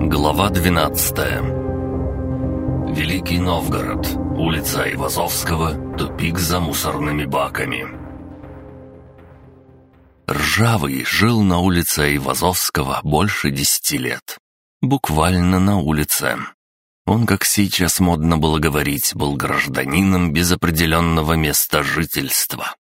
Глава 12 Великий Новгород. Улица Ивазовского. Тупик за мусорными баками. Ржавый жил на улице Ивазовского больше десяти лет. Буквально на улице. Он, как сейчас модно было говорить, был гражданином без определенного места жительства.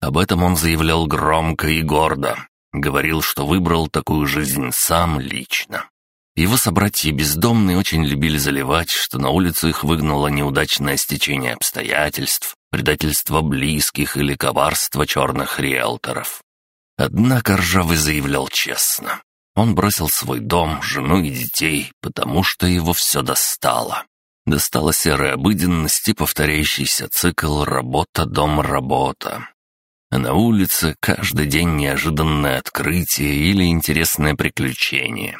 Об этом он заявлял громко и гордо. Говорил, что выбрал такую жизнь сам лично. Его собратья бездомные очень любили заливать, что на улицу их выгнало неудачное стечение обстоятельств, предательство близких или коварство черных риэлторов. Однако Ржавый заявлял честно. Он бросил свой дом, жену и детей, потому что его все достало. Достала серая обыденность и повторяющийся цикл «работа-дом-работа». А на улице каждый день неожиданное открытие или интересное приключение.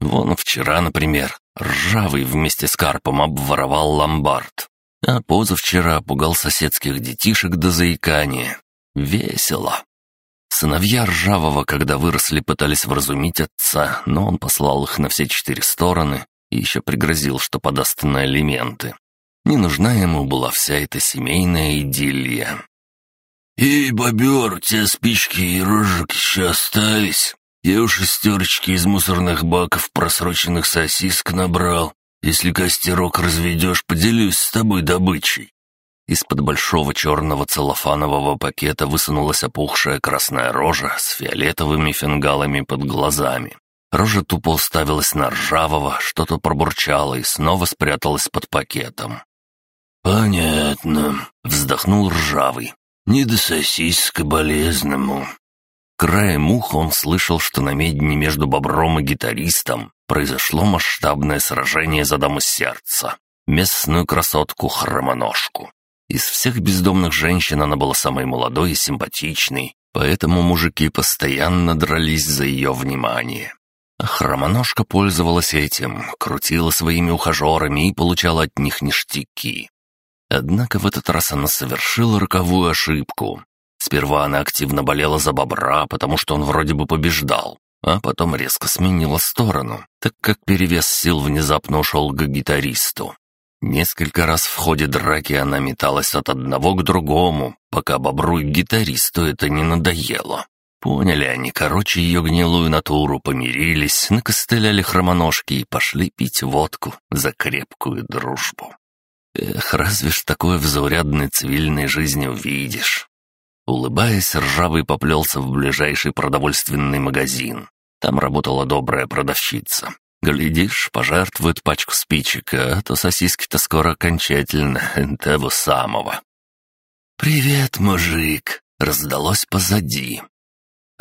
Вон вчера, например, Ржавый вместе с Карпом обворовал ломбард. А позавчера пугал соседских детишек до заикания. Весело. Сыновья Ржавого, когда выросли, пытались вразумить отца, но он послал их на все четыре стороны и еще пригрозил, что подаст на элементы. Не нужна ему была вся эта семейная идиллия. «Эй, бобер, у тебя спички и рожек еще остались?» Я у шестерочки из мусорных баков просроченных сосисок набрал. Если костерок разведешь, поделюсь с тобой добычей». Из-под большого черного целлофанового пакета высунулась опухшая красная рожа с фиолетовыми фингалами под глазами. Рожа тупо уставилась на ржавого, что-то пробурчала и снова спряталась под пакетом. «Понятно», — вздохнул ржавый. «Не до сосиска болезному. Краем уха он слышал, что на медне между бобром и гитаристом произошло масштабное сражение за даму сердца, местную красотку-хромоножку. Из всех бездомных женщин она была самой молодой и симпатичной, поэтому мужики постоянно дрались за ее внимание. А хромоножка пользовалась этим, крутила своими ухажерами и получала от них ништяки. Однако в этот раз она совершила роковую ошибку. Сперва она активно болела за бобра, потому что он вроде бы побеждал, а потом резко сменила сторону, так как перевес сил внезапно ушел к гитаристу. Несколько раз в ходе драки она металась от одного к другому, пока бобру и гитаристу это не надоело. Поняли они, короче, ее гнилую натуру, помирились, накостыляли хромоножки и пошли пить водку за крепкую дружбу. Эх, разве ж такое в заурядной цивильной жизни увидишь? Улыбаясь, ржавый поплелся в ближайший продовольственный магазин. Там работала добрая продавщица. Глядишь, пожертвует пачку спичек, а то сосиски-то скоро окончательно того самого. «Привет, мужик!» — раздалось позади.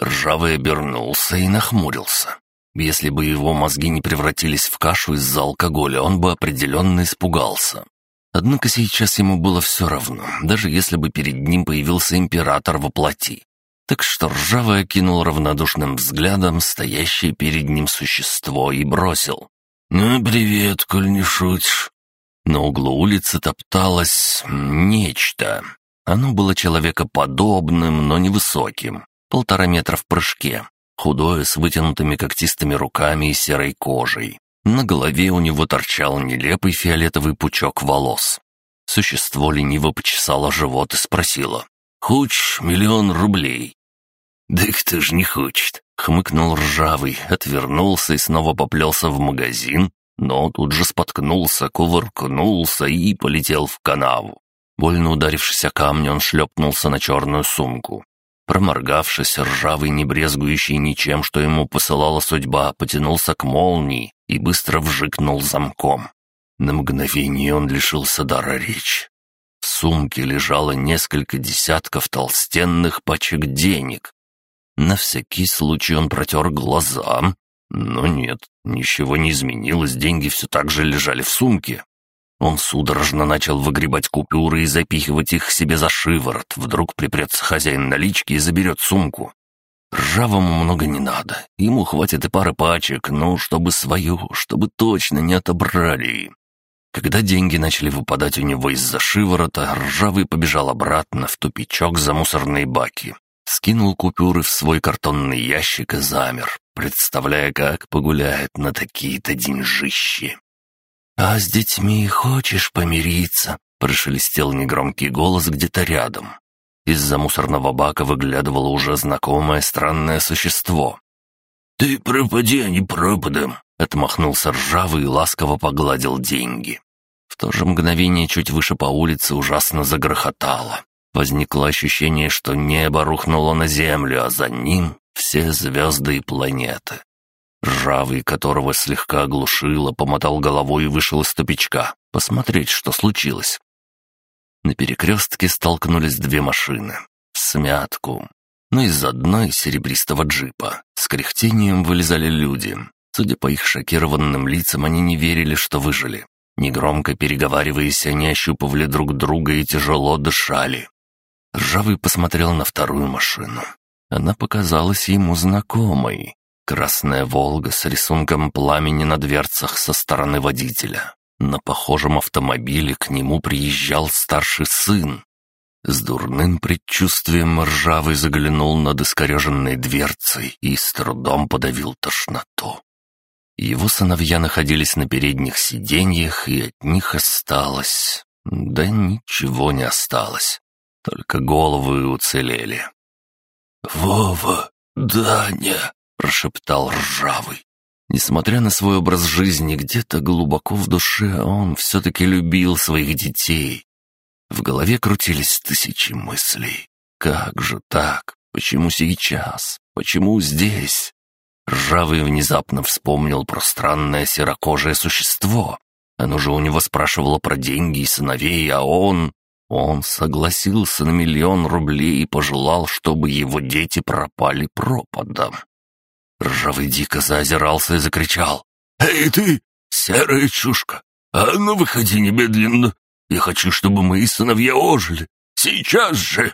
Ржавый обернулся и нахмурился. Если бы его мозги не превратились в кашу из-за алкоголя, он бы определенно испугался. Однако сейчас ему было все равно, даже если бы перед ним появился император во плоти. Так что ржавый окинул равнодушным взглядом стоящее перед ним существо и бросил. «Ну, привет, коль не шутишь». На углу улицы топталось нечто. Оно было человекоподобным, но невысоким, полтора метра в прыжке, худое, с вытянутыми когтистыми руками и серой кожей. На голове у него торчал нелепый фиолетовый пучок волос. Существо лениво почесало живот и спросило. «Хочешь миллион рублей?» «Да кто ж не хочет?» — хмыкнул ржавый, отвернулся и снова поплелся в магазин, но тут же споткнулся, кувыркнулся и полетел в канаву. Больно ударившись о камни, он шлепнулся на черную сумку. Проморгавшись, ржавый, не брезгующий ничем, что ему посылала судьба, потянулся к молнии и быстро вжикнул замком. На мгновение он лишился дара речи. В сумке лежало несколько десятков толстенных пачек денег. На всякий случай он протер глаза, но нет, ничего не изменилось, деньги все так же лежали в сумке. Он судорожно начал выгребать купюры и запихивать их себе за шиворот. Вдруг припрется хозяин налички и заберет сумку. Ржавому много не надо. Ему хватит и пары пачек, но чтобы свою, чтобы точно не отобрали. Когда деньги начали выпадать у него из-за шиворота, ржавый побежал обратно в тупичок за мусорные баки. скинул купюры в свой картонный ящик и замер, представляя, как погуляет на такие-то деньжищи. «А с детьми хочешь помириться?» — прошелестел негромкий голос где-то рядом. Из-за мусорного бака выглядывало уже знакомое странное существо. «Ты пропади, а не пропадом!» — отмахнулся ржавый и ласково погладил деньги. В то же мгновение чуть выше по улице ужасно загрохотало. Возникло ощущение, что небо рухнуло на землю, а за ним все звезды и планеты. Ржавый, которого слегка оглушило, помотал головой и вышел из тупичка, посмотреть, что случилось. На перекрестке столкнулись две машины. Смятку. Но из одной серебристого джипа с кряхтением вылезали люди. Судя по их шокированным лицам, они не верили, что выжили. Негромко переговариваясь, они ощупывали друг друга и тяжело дышали. Ржавый посмотрел на вторую машину. Она показалась ему знакомой. Красная «Волга» с рисунком пламени на дверцах со стороны водителя. На похожем автомобиле к нему приезжал старший сын. С дурным предчувствием ржавый заглянул над искореженной дверцей и с трудом подавил тошноту. Его сыновья находились на передних сиденьях, и от них осталось... Да ничего не осталось. Только головы уцелели. «Вова, Даня!» — прошептал ржавый. Несмотря на свой образ жизни, где-то глубоко в душе он все-таки любил своих детей. В голове крутились тысячи мыслей. Как же так? Почему сейчас? Почему здесь? Ржавый внезапно вспомнил про странное серокожее существо. Оно же у него спрашивало про деньги и сыновей, а он... Он согласился на миллион рублей и пожелал, чтобы его дети пропали пропадом. Ржавый дико заозирался и закричал. «Эй ты, серая чушка! А ну выходи немедленно! Я хочу, чтобы мои сыновья ожили! Сейчас же!»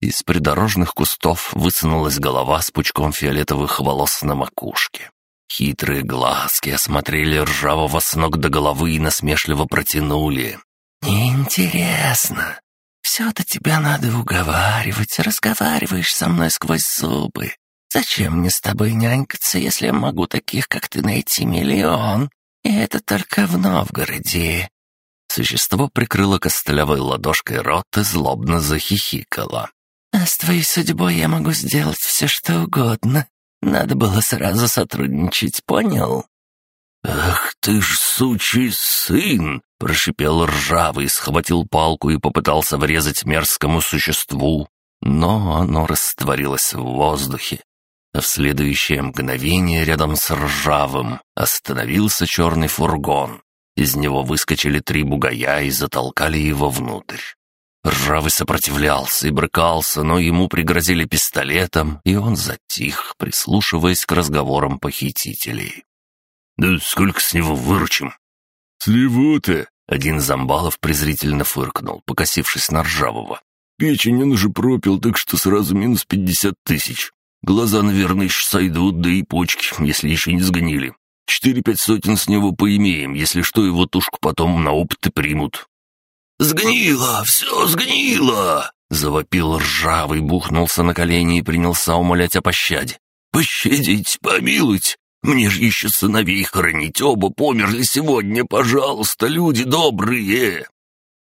Из придорожных кустов высунулась голова с пучком фиолетовых волос на макушке. Хитрые глазки осмотрели ржавого с ног до головы и насмешливо протянули. «Интересно. Все-то тебя надо уговаривать, разговариваешь со мной сквозь зубы. Зачем мне с тобой нянькаться, если я могу таких, как ты, найти миллион? И это только в Новгороде». Существо прикрыло костлявой ладошкой рот и злобно захихикало. «А с твоей судьбой я могу сделать все, что угодно. Надо было сразу сотрудничать, понял?» «Ах ты ж сучий сын!» — прошипел ржавый, схватил палку и попытался врезать мерзкому существу. Но оно растворилось в воздухе, а в следующее мгновение рядом с ржавым остановился черный фургон. Из него выскочили три бугая и затолкали его внутрь. Ржавый сопротивлялся и брыкался, но ему пригрозили пистолетом, и он затих, прислушиваясь к разговорам похитителей. «Да сколько с него выручим?» «Сливу-то!» — один Замбалов презрительно фыркнул, покосившись на ржавого. «Печень он уже пропил, так что сразу минус пятьдесят тысяч. Глаза, наверное, еще сойдут, да и почки, если еще не сгнили. Четыре-пять сотен с него поимеем, если что, его тушку потом на опыты примут». «Сгнило! Все сгнило!» Завопил ржавый, бухнулся на колени и принялся умолять о пощаде. «Пощадить, помилуйте! Мне же еще сыновей хоронить, оба померли сегодня, пожалуйста, люди добрые!»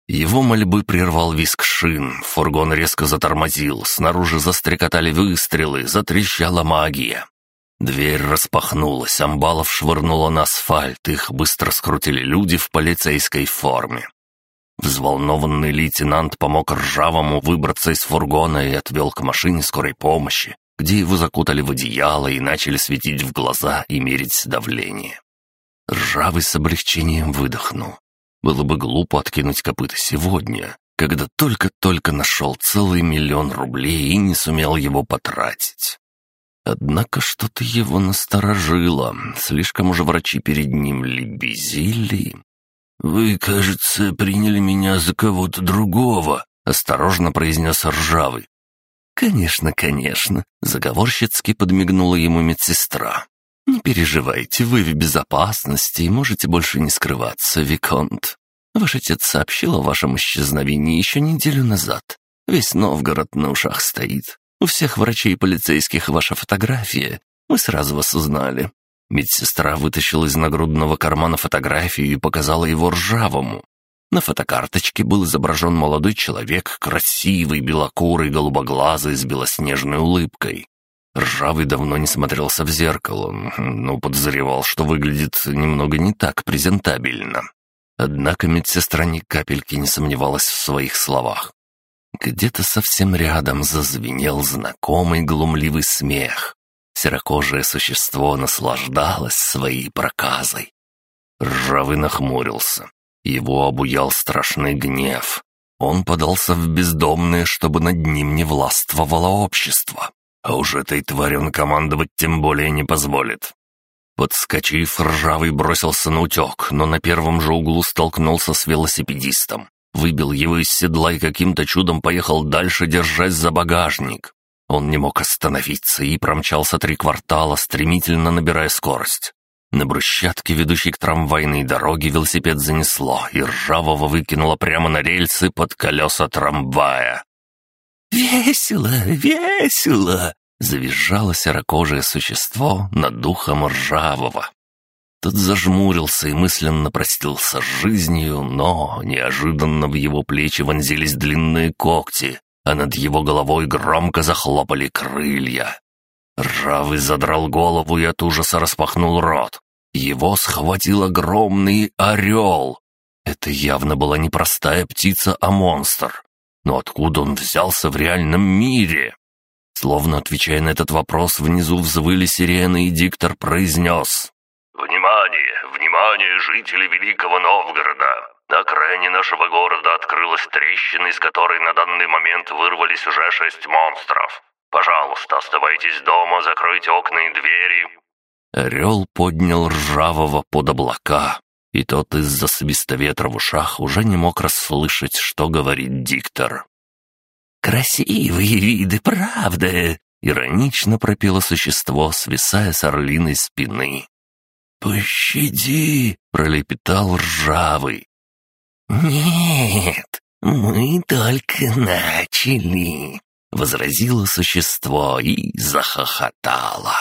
Его мольбы прервал виск шин, фургон резко затормозил, снаружи застрекотали выстрелы, затрещала магия. Дверь распахнулась, амбалов швырнуло на асфальт, их быстро скрутили люди в полицейской форме. Взволнованный лейтенант помог ржавому выбраться из фургона и отвел к машине скорой помощи, где его закутали в одеяло и начали светить в глаза и мерить давление. Ржавый с облегчением выдохнул. Было бы глупо откинуть копыта сегодня, когда только-только нашел целый миллион рублей и не сумел его потратить. Однако что-то его насторожило, слишком уж врачи перед ним лебезили. «Вы, кажется, приняли меня за кого-то другого», — осторожно произнес Ржавый. «Конечно, конечно», — заговорщицки подмигнула ему медсестра. «Не переживайте, вы в безопасности и можете больше не скрываться, Виконт. Ваш отец сообщил о вашем исчезновении еще неделю назад. Весь Новгород на ушах стоит. У всех врачей и полицейских ваша фотография. Мы сразу вас узнали». Медсестра вытащила из нагрудного кармана фотографию и показала его ржавому. На фотокарточке был изображен молодой человек, красивый, белокурый, голубоглазый, с белоснежной улыбкой. Ржавый давно не смотрелся в зеркало, но подозревал, что выглядит немного не так презентабельно. Однако медсестра ни капельки не сомневалась в своих словах. Где-то совсем рядом зазвенел знакомый глумливый смех. Серокожее существо наслаждалось своей проказой. Ржавый нахмурился. Его обуял страшный гнев. Он подался в бездомные, чтобы над ним не властвовало общество. А уж этой твари он командовать тем более не позволит. Подскочив, ржавый бросился на утек, но на первом же углу столкнулся с велосипедистом выбил его из седла и каким-то чудом поехал дальше, держась за багажник. Он не мог остановиться и промчался три квартала, стремительно набирая скорость. На брусчатке, ведущей к трамвайной дороге, велосипед занесло, и ржавого выкинуло прямо на рельсы под колеса трамвая. «Весело, весело!» — завизжало серокожее существо над духом ржавого. Тот зажмурился и мысленно простился с жизнью, но неожиданно в его плечи вонзились длинные когти, а над его головой громко захлопали крылья. Ржавый задрал голову и от ужаса распахнул рот. Его схватил огромный орел. Это явно была не простая птица, а монстр. Но откуда он взялся в реальном мире? Словно отвечая на этот вопрос, внизу взвыли сирены, и диктор произнес «Внимание! Внимание, жители Великого Новгорода! На окраине нашего города открылась трещина, из которой на данный момент вырвались уже шесть монстров. Пожалуйста, оставайтесь дома, закройте окна и двери». Орел поднял ржавого под облака, и тот из-за свиста ветра в ушах уже не мог расслышать, что говорит диктор. «Красивые виды, правда?» — иронично пропело существо, свисая с орлиной спины. «Пощади!» — пролепетал ржавый. «Нет, мы только начали!» — возразило существо и захохотало.